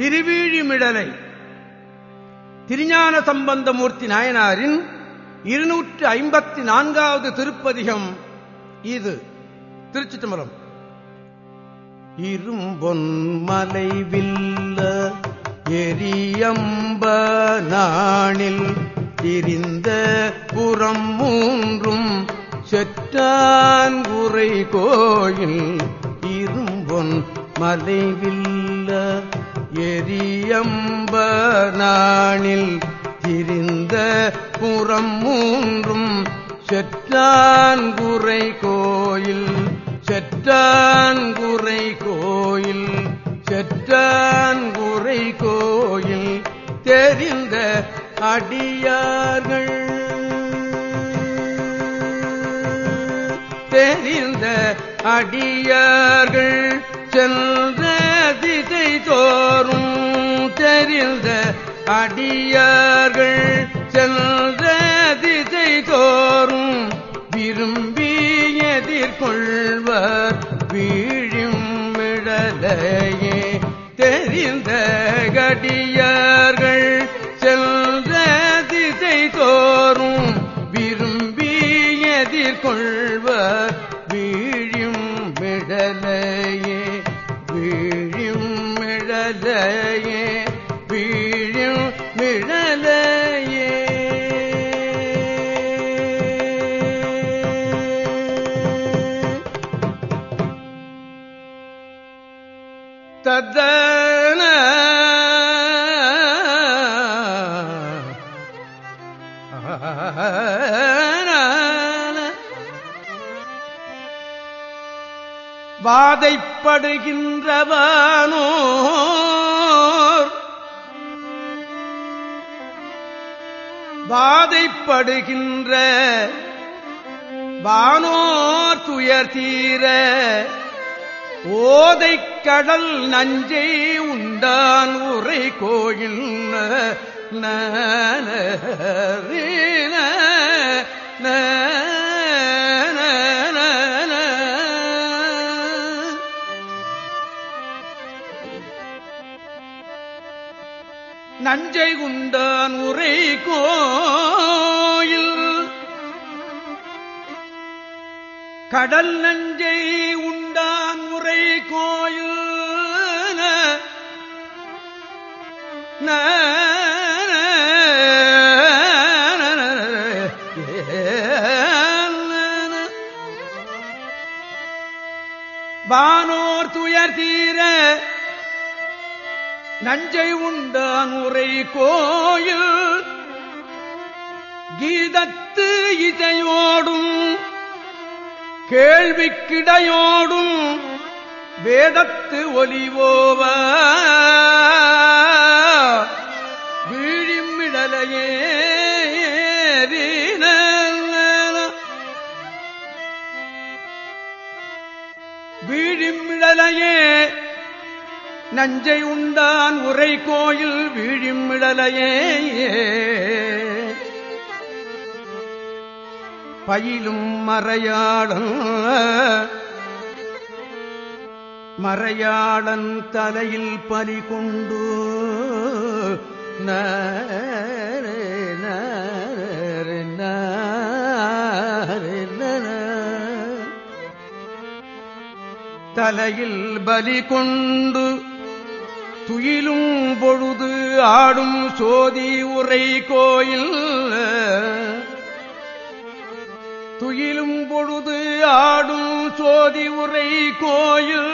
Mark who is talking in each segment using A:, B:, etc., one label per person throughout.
A: திருவீழிமிடலை. திருஞான சம்பந்தமூர்த்தி நாயனாரின் இருநூற்று ஐம்பத்தி நான்காவது திருப்பதிகம் இது. திருச்சி தம்பரம் இரும்பொன் மலைவில்ல எரியம்ப நாணில் திரிந்த புறம் மூன்றும் செற்றான்குறை கோயில் இரும்பொன் மலைவில்ல எரியம்ப நாணில் திரிந்த புறம் மூன்றும் செற்றான்குறை கோயில் செற்றான்குறை கோயில் செற்றான்குறை கோயில் தெரிந்த அடியார்கள். தெரிந்த அடியார்கள். அடியார்கள் செல்ற திசை தோறும் விரும்பி எதிர்கொள்வர் வீழும் விடலையே தெரிந்த கடியார்கள் செல்ற திசை தோறும் விரும்பி எதிர்கொள்வர் வீழும் விடலை வாதைப்படுகின்றவானோர். வாதைப்படுகின்ற வானோர் துயர் தீர ஓதை கடல் நஞ்சை உண்டான் உரை கோயில் நஞ்சை உண்டான் உரை கோயில். கடல் நஞ்சை உண்டான் உரை கோயில் ந. வானோர் துயர் தீர நஞ்சை உண்டான் உரை கோயில். கீதத்து இசையோடும் கேள்விக்கிடையோடும் வேதத்து ஒலிவோவ. வீழிமிடலையே வீழிமிடலையே நஞ்சை உண்டான் உரை கோயில் வீழிமிடலையே. பயிலும் மறையாளன் மறையாளன் தலையில் பலி கொண்டு தலையில் பலி கொண்டு துயிலும் பொழுது ஆடும் சோதி உரை கோயில். துயிலும் பொழுது ஆடும் சோதி உரை கோயில்.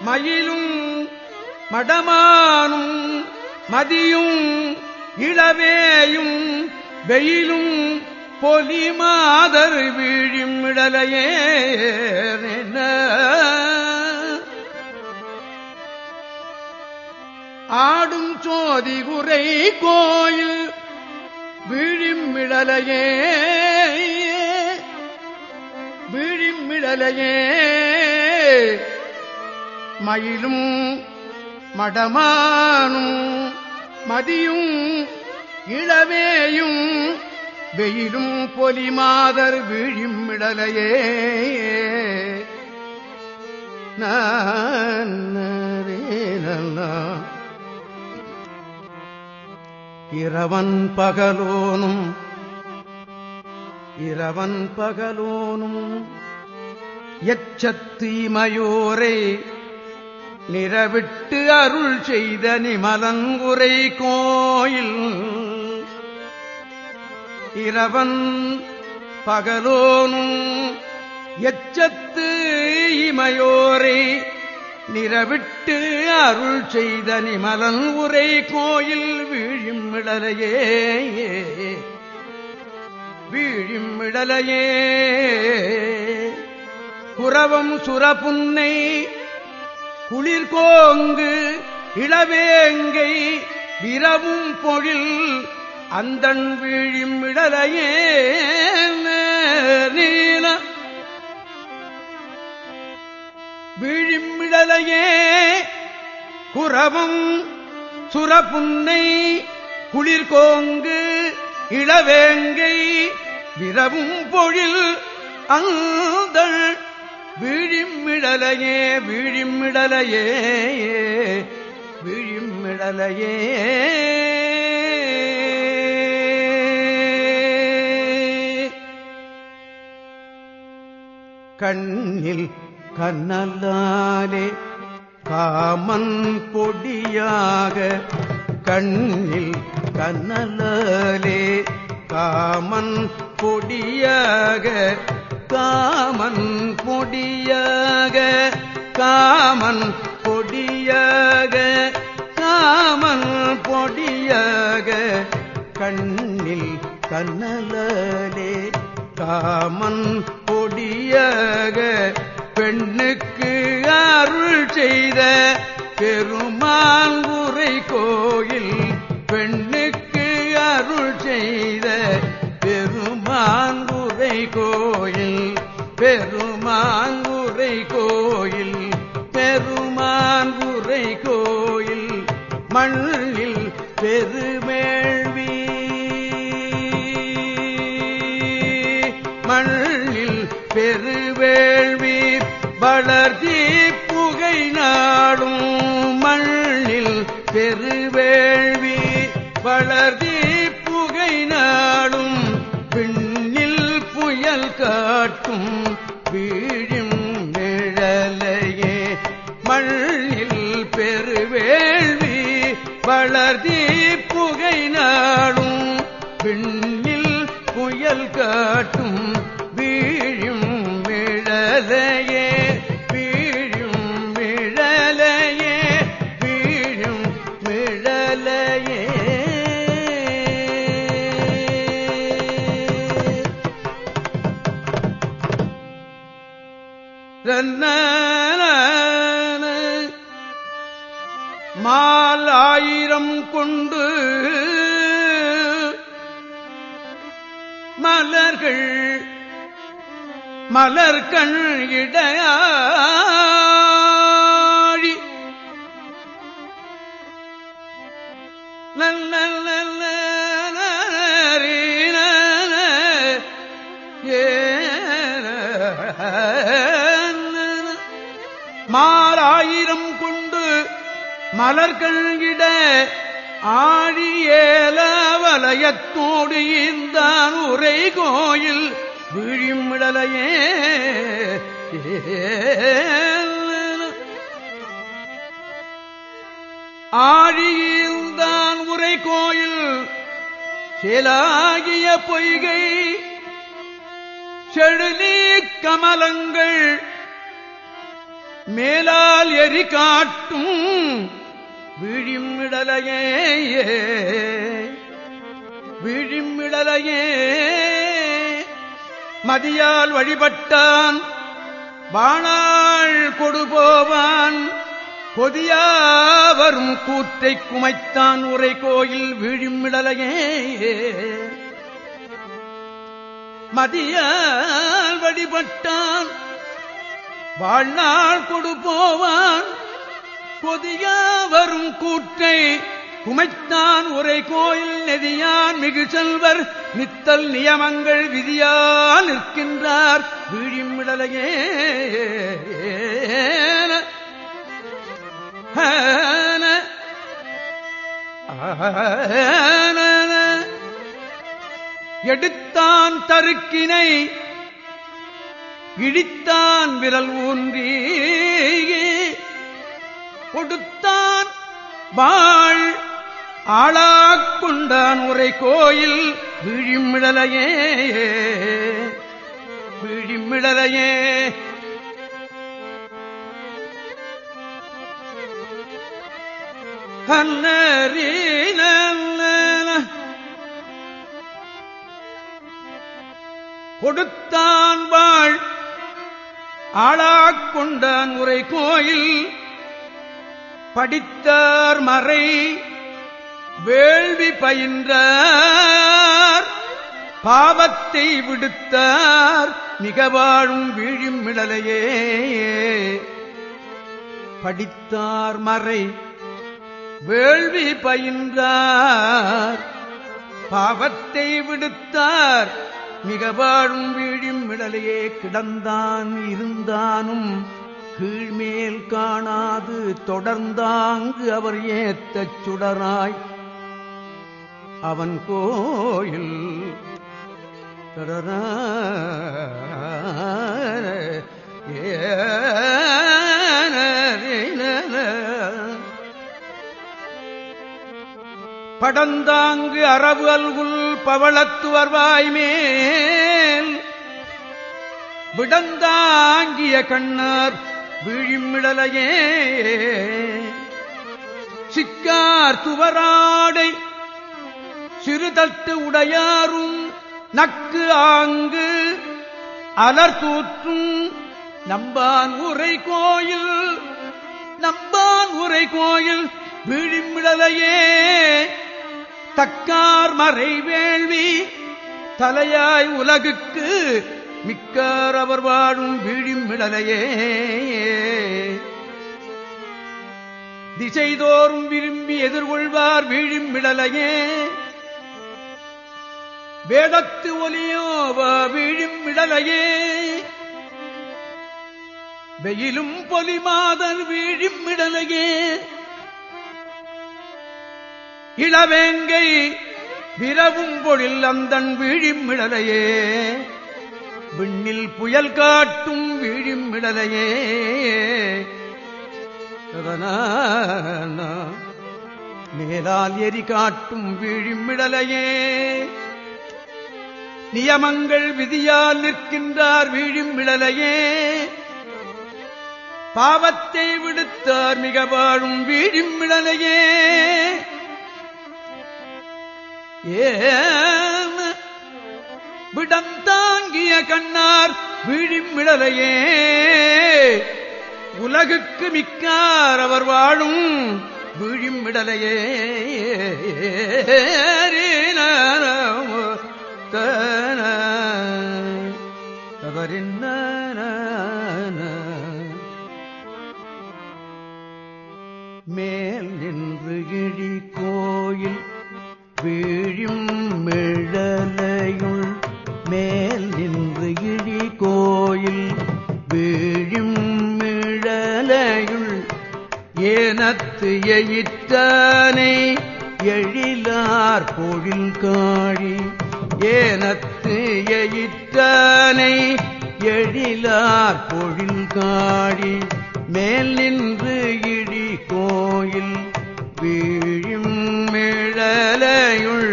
A: மயிலும் மடமானும் மதியும் இளவேயும் வெயிலும் பொலிமாதர் வீழிமிடலையே. என்ன ஆடும் சோதி குறை கோயில் விழிமிழலையே விழிமிழலையே மயிலும் மடமானும் மதியும் இளவேயும் வெயிலும் பொலிமாதர் வீழிமிடலையே. நான் இரவன் பகலோனும் இரவன் பகலோனும் எச்சத்து இமையோரை நிறவிட்டு அருள் செய்த நிமலங்குரை கோயில். இரவன் பகலோனும் எச்சத்து இமையோரை நிறவிட்டு அருள் செய்த நிமலன் உரை கோயில் வீழும் விடலையே வீழும் விடலையே குரவம் சுரப்புன்னை குளிர்கோங்கு இளவேங்கை விரவும் பொழில் அந்தன் வீழும் விடலையே நீ விழிமிடலையே குறவும் சுரப்புன்னை குளிர்கோங்கு இளவேங்கை விரவும் பொழில் அந்த விழிமிடலையே விழிமிடலையே விழிமிடலையே கண்ணில் கண்ணலாலே காமன் பொடியாக கண்ணில் கண்ணலாலே காமன் பொடியாக காமன் பொடியாக காமன் பொடியாக காமன் பொடியாக கண்ணில் கண்ணலாலே காமன் பொடியாக பெண்ணுக்கு அருள் செய்த பெருமான் உரை கோயில் பெண்ணுக்கு அருள் செய்த பெருமான் உரை கோயில் பெருமான் உரை கோயில் பெருமான் உரை கோயில் மண்ணில் பெருமேழ்வி புயல் காட்டும் வீழும் நிழலையே. மண்ணில் பெருவேள்வி வளர்தி புகை நாடும். பின்னில் புயல் காட்டும் மாலாயிரம் கொண்டு மலர்கள் மலர்கண் இடையா மலர்கண்கிட ஆழியேல வலயத்தோடு இந்த உரை கோயில் விழிமிடலையே. ஆழியில்தான் உரை கோயில் சேலாகிய பொய்கை. செழுநீ கமலங்கள் மேலால் எரி காட்டும் விழிமிடலையே. விழிமிடலையே. மதியால் வழிபட்டான் வாணாள் கொடுபோவான் கொதியாவரும் கூற்றை குமைத்தான் உரை கோயில் விழிமிடலையே. மதியால் வழிபட்டான் வாழ்நாள் கொடுப்போவான் கொதியா வரும் கூற்றை குமைத்தான் உரை கோயில் நெதியான் மிகு செல்வர் நித்தல் நியமங்கள் விதியா நிற்கின்றார் விழிமிடலையே எடுத்தான் தருக்கினை இடித்தான் விரல் ஊன்றி. கொடுத்தான். வாழ் ஆளாக்கொண்டான் உரை கோயில் விழிமிழலையே. விழிமிழலையே. கண்ணறீன கொடுத்தான் வாழ் ஆளாக்கொண்டான் உரை கோயில் படித்தார் மறை வேள்வி பயின்றார் பாவத்தை விடுத்தார் மிக வாழும் வீழும் மிடலையே. படித்தார் மறை வேள்வி பயின்றார் பாவத்தை விடுத்தார் மிக வாழும் வீழும் மிடலையே. கிடந்தான் இருந்தானும் கீழ்மேல் காணாது தொடர்ந்தாங்கு அவர் ஏத்தச் சுடராய். அவன் கோயில் தொடர படந்தாங்கு அரபு அல்குல் பவளத்துவர்வாய் மேல் விடந்தாங்கிய கண்ணார் விழிமிடலையே. சிக்கார் துவராடை சிறுதட்டு உடையாரும் நக்கு ஆங்கு அலர்தூற்றும் நம்பான் உரை கோயில் நம்பான் உரை கோயில் விழிமிடலையே. தக்கார் மறை வேள்வி தலையாய் உலகுக்கு மிக்கார் அவர் வாழும் வீழும் விழிமிடலையே திசைதோறும் விரும்பி எதிர்கொள்வார் வீழும் வீழிமிடலையே வேதத்து ஒலியோவா வீழும் விடலையே வெயிலும் பொலிமாதல் வீழும் விடலையே இளவேங்கை விரவும் பொழில் அந்தன் வீழிம் விடலையே விண்ணில் புயல் காட்டும் வீழும் விடலையே மேலால் எரி காட்டும் வீழும் விடலையே நியமங்கள் விதியால் நிற்கின்றார் வீழும் விடலையே பாவத்தை விடுத்தார் மிக வாழும் வீழும் விடலையே ஏ விடம் தாங்கிய கண்ணார் வீழும் விடலையே. உலகுக்கு மிக்கார் அவர் வாழும் வீழும் விடலையே. எழிலார் காழி ஏனத்து எயிற்றானை எழிலார் பொழில்காழி மேல் நின்று இடி கோயில் வீழும் மிழலையுள்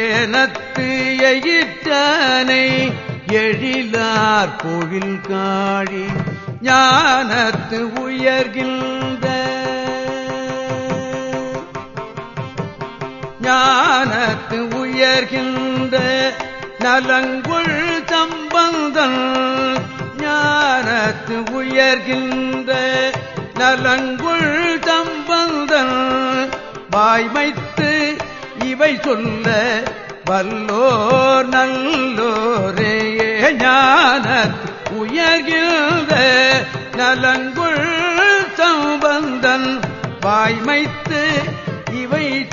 A: ஏனத்து எயிற்றானை எழிலார் பொழில்காழி ஞானத்து உயர்கின்ற ஞானத்து உயர்கின்ற நலங்குள் சம்பந்தன். ஞானத்து உயர்கின்ற நலங்குள் சம்பந்தன். வாய்மைத்து இவை சொல்ல வல்லோர் நல்லோரே. ஞானத்து உயர்கின்ற நலங்குள் சம்பந்தன். வாய்மைத்து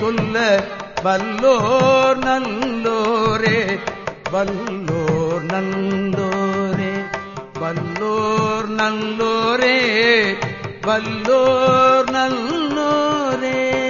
A: சொல்ல வல்லோர் நல்லோரே வல்லோர் நல்லோரே வல்லோர் நல்லோரே வல்லோர் நல்லோரே.